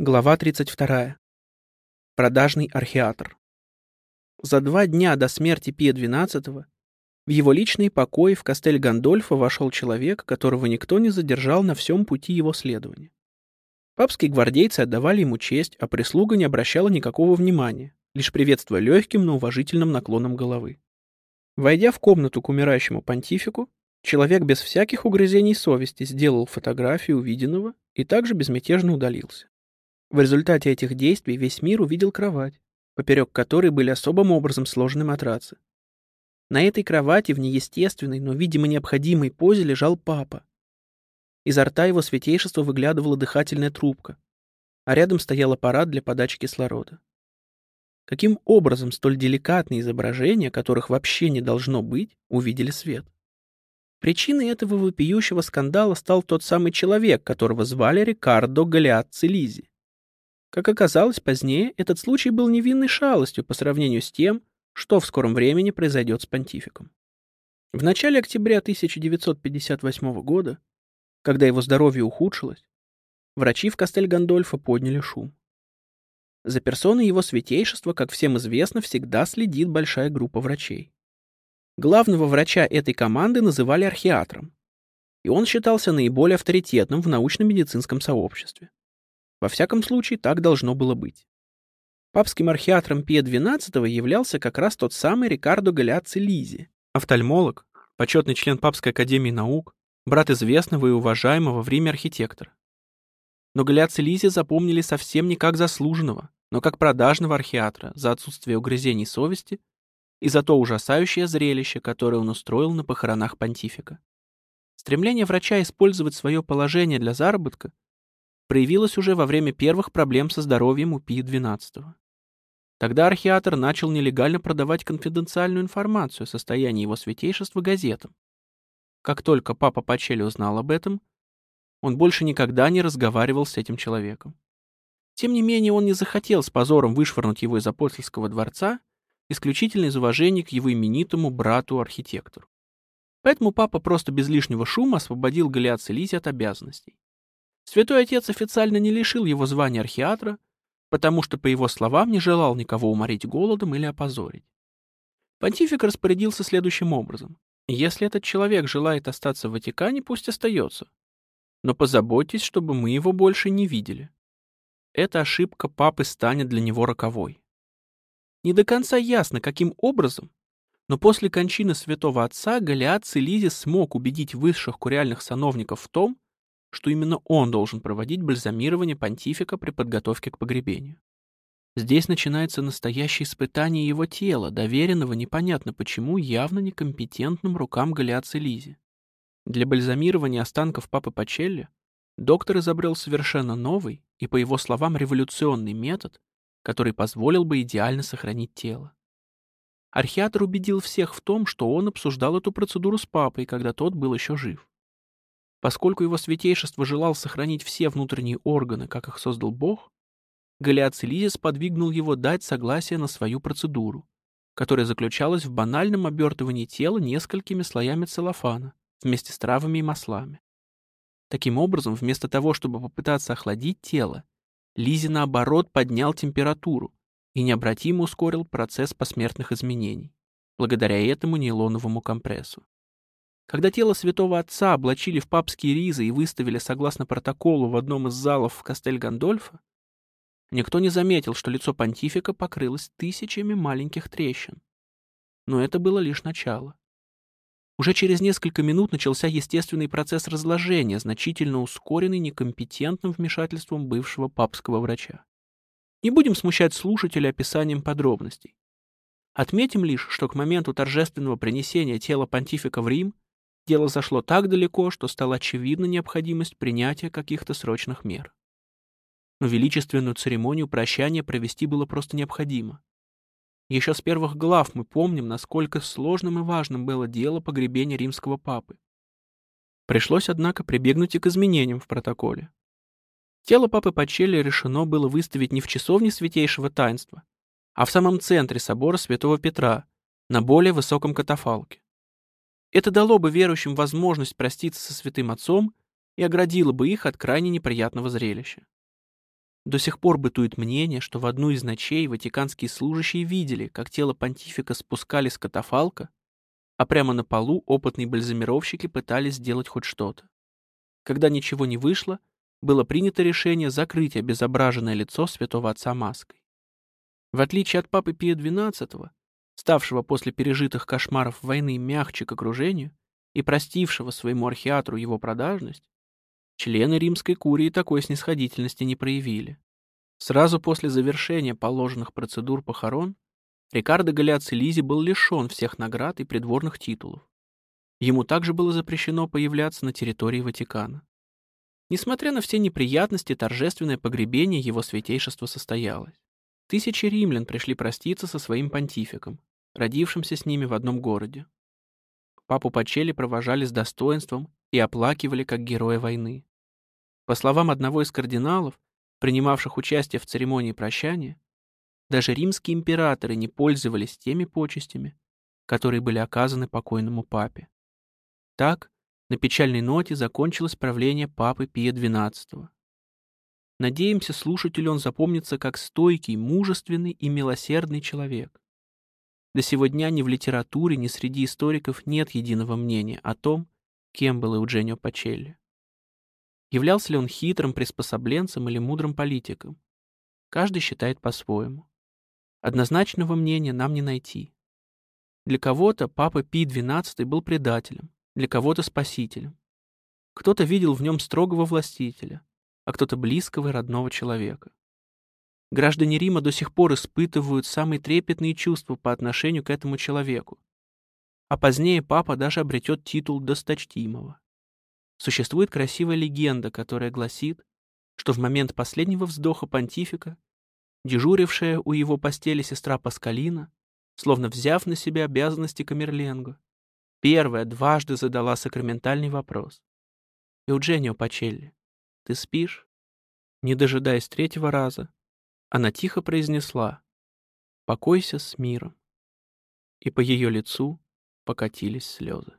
Глава 32. Продажный археатор. За два дня до смерти Пия XII в его личные покои в Кастель Гандольфо вошел человек, которого никто не задержал на всем пути его следования. Папские гвардейцы отдавали ему честь, а прислуга не обращала никакого внимания, лишь приветствуя легким, но уважительным наклоном головы. Войдя в комнату к умирающему понтифику, человек без всяких угрызений совести сделал фотографию увиденного и также безмятежно удалился. В результате этих действий весь мир увидел кровать, поперек которой были особым образом сложены матрацы. На этой кровати в неестественной, но, видимо, необходимой позе лежал папа. Изо рта его святейшества выглядывала дыхательная трубка, а рядом стоял аппарат для подачи кислорода. Каким образом столь деликатные изображения, которых вообще не должно быть, увидели свет? Причиной этого вопиющего скандала стал тот самый человек, которого звали Рикардо Галиацци Лизи. Как оказалось позднее, этот случай был невинной шалостью по сравнению с тем, что в скором времени произойдет с понтификом. В начале октября 1958 года, когда его здоровье ухудшилось, врачи в Кастель-Гандольфо подняли шум. За персоной его святейшества, как всем известно, всегда следит большая группа врачей. Главного врача этой команды называли археатром, и он считался наиболее авторитетным в научно-медицинском сообществе. Во всяком случае, так должно было быть. Папским архиатром Пия XII являлся как раз тот самый Рикардо Галиаци Лизи, офтальмолог, почетный член Папской академии наук, брат известного и уважаемого в Риме архитектора. Но Галиаци Лизи запомнили совсем не как заслуженного, но как продажного архиатра за отсутствие угрызений совести и за то ужасающее зрелище, которое он устроил на похоронах понтифика. Стремление врача использовать свое положение для заработка проявилась уже во время первых проблем со здоровьем у Пи XII. Тогда архиатор начал нелегально продавать конфиденциальную информацию о состоянии его святейшества газетам. Как только папа Пачели узнал об этом, он больше никогда не разговаривал с этим человеком. Тем не менее, он не захотел с позором вышвырнуть его из апостольского дворца исключительно из уважения к его именитому брату-архитектору. Поэтому папа просто без лишнего шума освободил Галиат Селизи от обязанностей. Святой Отец официально не лишил его звания архиатра, потому что, по его словам, не желал никого уморить голодом или опозорить. Понтифик распорядился следующим образом. Если этот человек желает остаться в Ватикане, пусть остается. Но позаботьтесь, чтобы мы его больше не видели. Эта ошибка папы станет для него роковой. Не до конца ясно, каким образом, но после кончины святого отца Галиат Целизис смог убедить высших куриальных сановников в том, что именно он должен проводить бальзамирование понтифика при подготовке к погребению. Здесь начинается настоящее испытание его тела, доверенного непонятно почему явно некомпетентным рукам Галиацы Лизи. Для бальзамирования останков папы Пачелли доктор изобрел совершенно новый и, по его словам, революционный метод, который позволил бы идеально сохранить тело. Архиатор убедил всех в том, что он обсуждал эту процедуру с папой, когда тот был еще жив. Поскольку его святейшество желал сохранить все внутренние органы, как их создал Бог, Галиат Селизис подвигнул его дать согласие на свою процедуру, которая заключалась в банальном обертывании тела несколькими слоями целлофана вместе с травами и маслами. Таким образом, вместо того, чтобы попытаться охладить тело, Лизи, наоборот, поднял температуру и необратимо ускорил процесс посмертных изменений, благодаря этому нейлоновому компрессу. Когда тело святого отца облачили в папские ризы и выставили согласно протоколу в одном из залов в Кастель-Гандольфо, никто не заметил, что лицо понтифика покрылось тысячами маленьких трещин. Но это было лишь начало. Уже через несколько минут начался естественный процесс разложения, значительно ускоренный некомпетентным вмешательством бывшего папского врача. Не будем смущать слушателя описанием подробностей. Отметим лишь, что к моменту торжественного принесения тела понтифика в Рим Дело зашло так далеко, что стала очевидна необходимость принятия каких-то срочных мер. Но величественную церемонию прощания провести было просто необходимо. Еще с первых глав мы помним, насколько сложным и важным было дело погребения римского папы. Пришлось, однако, прибегнуть и к изменениям в протоколе. Тело папы Пачелли решено было выставить не в часовне святейшего таинства, а в самом центре собора святого Петра, на более высоком катафалке. Это дало бы верующим возможность проститься со святым отцом и оградило бы их от крайне неприятного зрелища. До сих пор бытует мнение, что в одну из ночей ватиканские служащие видели, как тело понтифика спускали с катафалка, а прямо на полу опытные бальзамировщики пытались сделать хоть что-то. Когда ничего не вышло, было принято решение закрыть обезображенное лицо святого отца маской. В отличие от папы Пия XII, ставшего после пережитых кошмаров войны мягче к окружению и простившего своему архиатру его продажность, члены римской курии такой снисходительности не проявили. Сразу после завершения положенных процедур похорон Рикардо Галиаци Лизи был лишен всех наград и придворных титулов. Ему также было запрещено появляться на территории Ватикана. Несмотря на все неприятности, торжественное погребение его святейшества состоялось. Тысячи римлян пришли проститься со своим понтификом, родившимся с ними в одном городе. Папу Пачели провожали с достоинством и оплакивали как героя войны. По словам одного из кардиналов, принимавших участие в церемонии прощания, даже римские императоры не пользовались теми почестями, которые были оказаны покойному папе. Так, на печальной ноте закончилось правление папы Пия XII. Надеемся, слушателю он запомнится как стойкий, мужественный и милосердный человек. До сего дня ни в литературе, ни среди историков нет единого мнения о том, кем был Eugenio Пачелли. Являлся ли он хитрым приспособленцем или мудрым политиком? Каждый считает по-своему. Однозначного мнения нам не найти. Для кого-то папа Пий XII был предателем, для кого-то спасителем. Кто-то видел в нем строгого властителя, а кто-то близкого и родного человека. Граждане Рима до сих пор испытывают самые трепетные чувства по отношению к этому человеку. А позднее папа даже обретет титул досточтимого. Существует красивая легенда, которая гласит, что в момент последнего вздоха понтифика дежурившая у его постели сестра Паскалина, словно взяв на себя обязанности Камерленго, первая дважды задала сакраментальный вопрос. «Eugenio Пачелли, ты спишь?» Не дожидаясь третьего раза, она тихо произнесла «Покойся с миром». И по ее лицу покатились слезы.